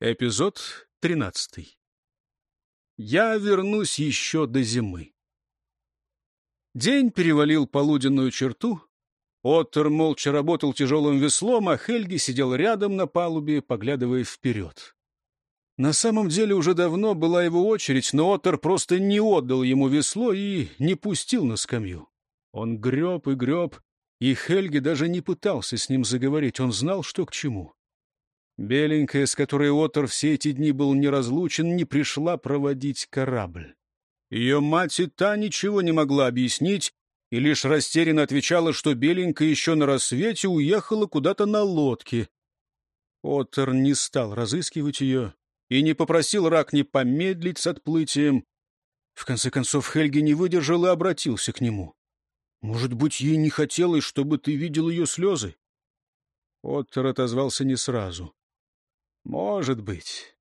Эпизод тринадцатый. Я вернусь еще до зимы. День перевалил полуденную черту. Оттер молча работал тяжелым веслом, а Хельги сидел рядом на палубе, поглядывая вперед. На самом деле уже давно была его очередь, но Оттер просто не отдал ему весло и не пустил на скамью. Он греб и греб, и Хельги даже не пытался с ним заговорить, он знал, что к чему. Беленькая, с которой Отор все эти дни был неразлучен, не пришла проводить корабль. Ее мать и та ничего не могла объяснить, и лишь растерянно отвечала, что Беленькая еще на рассвете уехала куда-то на лодке. Отор не стал разыскивать ее и не попросил Ракни помедлить с отплытием. В конце концов Хельги не выдержал и обратился к нему. «Может быть, ей не хотелось, чтобы ты видел ее слезы?» Оттер отозвался не сразу. Может быть.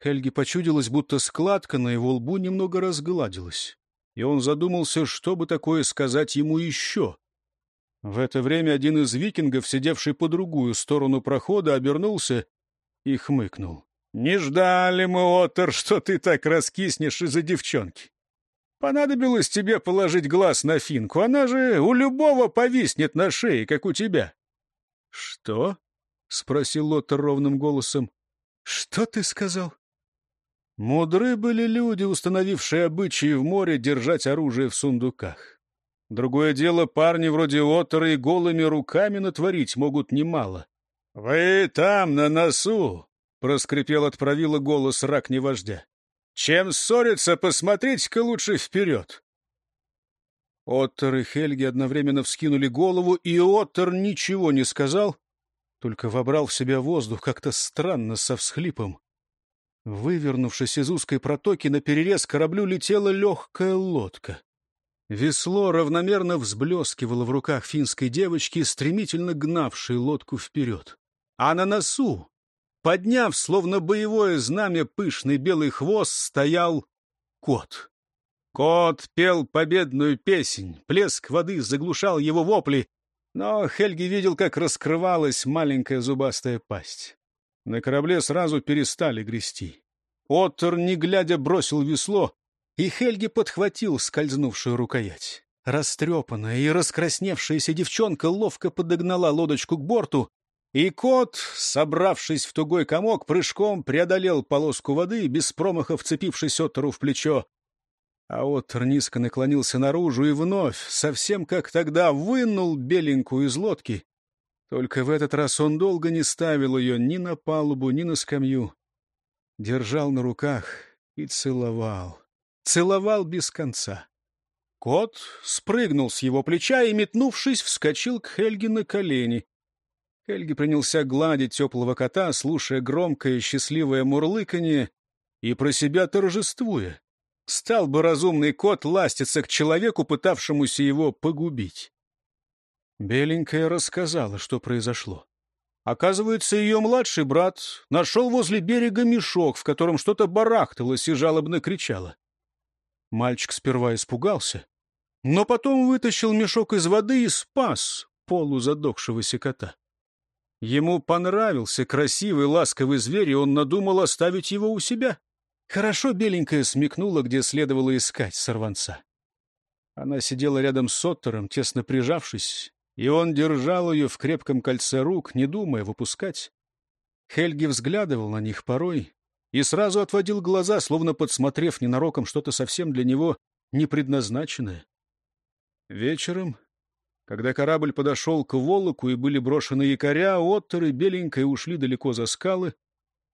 Хельги почудилось, будто складка на его лбу немного разгладилась, и он задумался, что бы такое сказать ему еще. В это время один из викингов, сидевший по другую сторону прохода, обернулся и хмыкнул. — Не ждали мы, Отор, что ты так раскиснешь из-за девчонки. Понадобилось тебе положить глаз на финку, она же у любого повиснет на шее, как у тебя. — Что? — спросил Отор ровным голосом. «Что ты сказал?» Мудры были люди, установившие обычаи в море держать оружие в сундуках. Другое дело, парни вроде Оттера и голыми руками натворить могут немало. — Вы там, на носу! — проскрипел от правила голос рак невождя. — Чем ссориться, посмотрите-ка лучше вперед! Оттер и Хельги одновременно вскинули голову, и Оттер ничего не сказал, только вобрал в себя воздух как-то странно, со всхлипом. Вывернувшись из узкой протоки, на перерез кораблю летела легкая лодка. Весло равномерно взблескивало в руках финской девочки, стремительно гнавшей лодку вперед. А на носу, подняв, словно боевое знамя, пышный белый хвост, стоял кот. Кот пел победную песнь, плеск воды заглушал его вопли, но Хельги видел, как раскрывалась маленькая зубастая пасть. На корабле сразу перестали грести. Оттер, не глядя, бросил весло, и Хельги подхватил скользнувшую рукоять. Растрепанная и раскрасневшаяся девчонка ловко подогнала лодочку к борту, и кот, собравшись в тугой комок, прыжком преодолел полоску воды, без промаха вцепившись Оттеру в плечо. А Оттер низко наклонился наружу и вновь, совсем как тогда, вынул беленькую из лодки. Только в этот раз он долго не ставил ее ни на палубу, ни на скамью. Держал на руках и целовал. Целовал без конца. Кот спрыгнул с его плеча и, метнувшись, вскочил к Хельге на колени. Хельги принялся гладить теплого кота, слушая громкое счастливое мурлыканье и про себя торжествуя. Стал бы разумный кот ластиться к человеку, пытавшемуся его погубить. Беленькая рассказала, что произошло. Оказывается, ее младший брат нашел возле берега мешок, в котором что-то барахталось и жалобно кричало. Мальчик сперва испугался, но потом вытащил мешок из воды и спас полузадохшегося кота. Ему понравился красивый ласковый зверь, и он надумал оставить его у себя. Хорошо беленькая смекнула, где следовало искать сорванца. Она сидела рядом с Оттером, тесно прижавшись, и он держал ее в крепком кольце рук, не думая выпускать. Хельги взглядывал на них порой и сразу отводил глаза, словно подсмотрев ненароком что-то совсем для него непредназначенное. Вечером, когда корабль подошел к Волоку и были брошены якоря, Оттер и Беленькая ушли далеко за скалы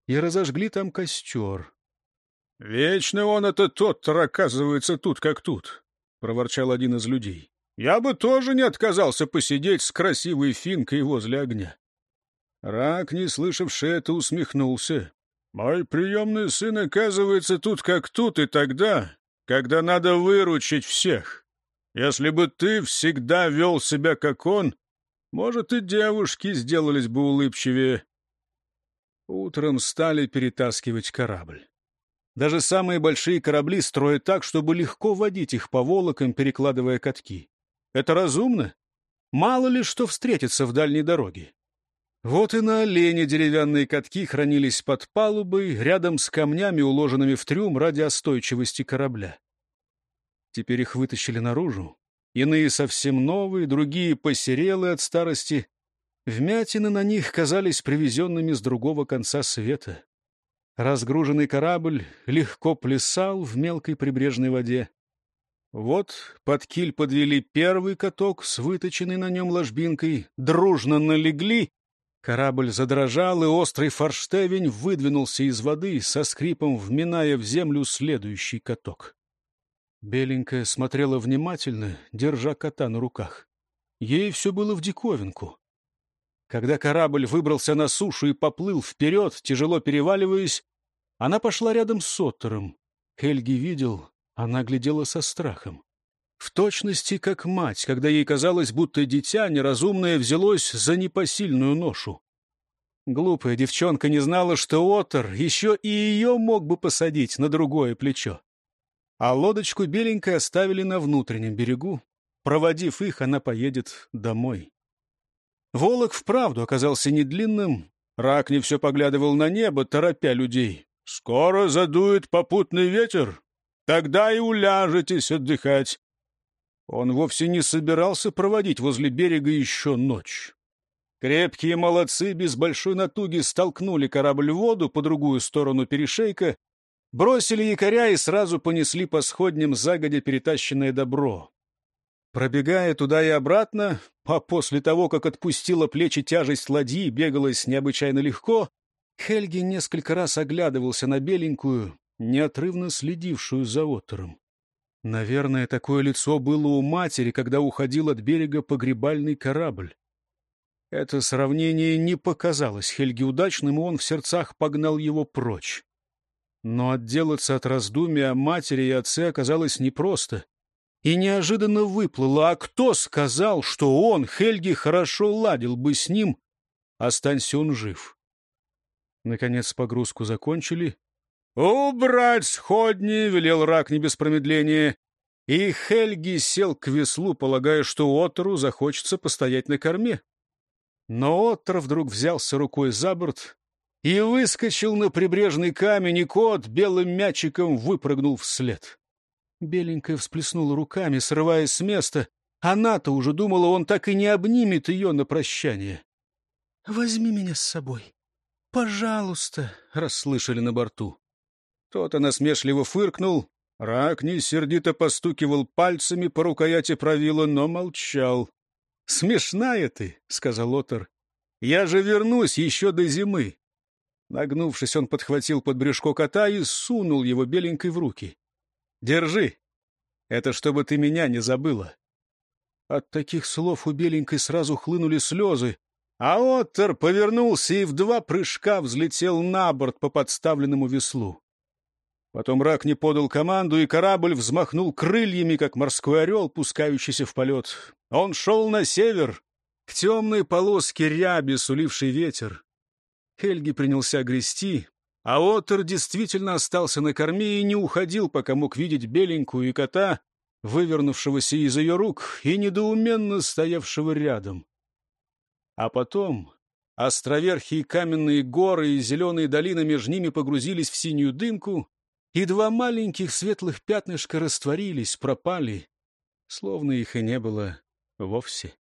и разожгли там костер. — Вечно он, это тот, оказывается, тут как тут, — проворчал один из людей. — Я бы тоже не отказался посидеть с красивой финкой возле огня. Рак, не слышавший это, усмехнулся. — Мой приемный сын, оказывается, тут как тут и тогда, когда надо выручить всех. Если бы ты всегда вел себя как он, может, и девушки сделались бы улыбчивее. Утром стали перетаскивать корабль. Даже самые большие корабли строят так, чтобы легко водить их по волокам, перекладывая катки. Это разумно? Мало ли что встретится в дальней дороге. Вот и на олене деревянные катки хранились под палубой, рядом с камнями, уложенными в трюм ради остойчивости корабля. Теперь их вытащили наружу. Иные совсем новые, другие посерелые от старости. Вмятины на них казались привезенными с другого конца света. Разгруженный корабль легко плясал в мелкой прибрежной воде. Вот под киль подвели первый каток с выточенной на нем ложбинкой, дружно налегли. Корабль задрожал, и острый форштевень выдвинулся из воды, со скрипом вминая в землю следующий каток. Беленькая смотрела внимательно, держа кота на руках. Ей все было в диковинку. Когда корабль выбрался на сушу и поплыл вперед, тяжело переваливаясь, она пошла рядом с Оттером. Хельги видел, она глядела со страхом. В точности, как мать, когда ей казалось, будто дитя неразумное взялось за непосильную ношу. Глупая девчонка не знала, что Отор еще и ее мог бы посадить на другое плечо. А лодочку беленькой оставили на внутреннем берегу. Проводив их, она поедет домой. Волок вправду оказался недлинным. Рак не все поглядывал на небо, торопя людей. «Скоро задует попутный ветер, Тогда и уляжетесь отдыхать. Он вовсе не собирался проводить возле берега еще ночь. Крепкие молодцы без большой натуги столкнули корабль в воду по другую сторону перешейка, бросили якоря и сразу понесли по сходням загодя перетащенное добро. Пробегая туда и обратно, а после того, как отпустила плечи тяжесть ладьи, бегалась необычайно легко, Хельги несколько раз оглядывался на беленькую, неотрывно следившую за Оттером. Наверное, такое лицо было у матери, когда уходил от берега погребальный корабль. Это сравнение не показалось Хельге удачным, и он в сердцах погнал его прочь. Но отделаться от раздумия о матери и отце оказалось непросто. И неожиданно выплыло, а кто сказал, что он, Хельги, хорошо ладил бы с ним, останься он жив. Наконец погрузку закончили, «Убрать сходни!» — велел рак не без промедления. И Хельги сел к веслу, полагая, что Оттору захочется постоять на корме. Но Оттор вдруг взялся рукой за борт и выскочил на прибрежный камень, и кот белым мячиком выпрыгнул вслед. Беленькая всплеснула руками, срываясь с места. Она-то уже думала, он так и не обнимет ее на прощание. — Возьми меня с собой. Пожалуйста, — расслышали на борту. Кто-то насмешливо фыркнул. Ракни сердито постукивал пальцами по рукояти правила, но молчал. — Смешная ты, — сказал Отор. — Я же вернусь еще до зимы. Нагнувшись, он подхватил под брюшко кота и сунул его беленькой в руки. — Держи. Это чтобы ты меня не забыла. От таких слов у беленькой сразу хлынули слезы, а Оттер повернулся и в два прыжка взлетел на борт по подставленному веслу. Потом рак не подал команду, и корабль взмахнул крыльями, как морской орел, пускающийся в полет. Он шел на север, к темной полоске ряби, суливший ветер. Хельги принялся грести, а Отер действительно остался на корме и не уходил, пока мог видеть беленькую и кота, вывернувшегося из ее рук и недоуменно стоявшего рядом. А потом островерхие каменные горы и зеленые долины между ними погрузились в синюю дымку, и два маленьких светлых пятнышка растворились, пропали, словно их и не было вовсе.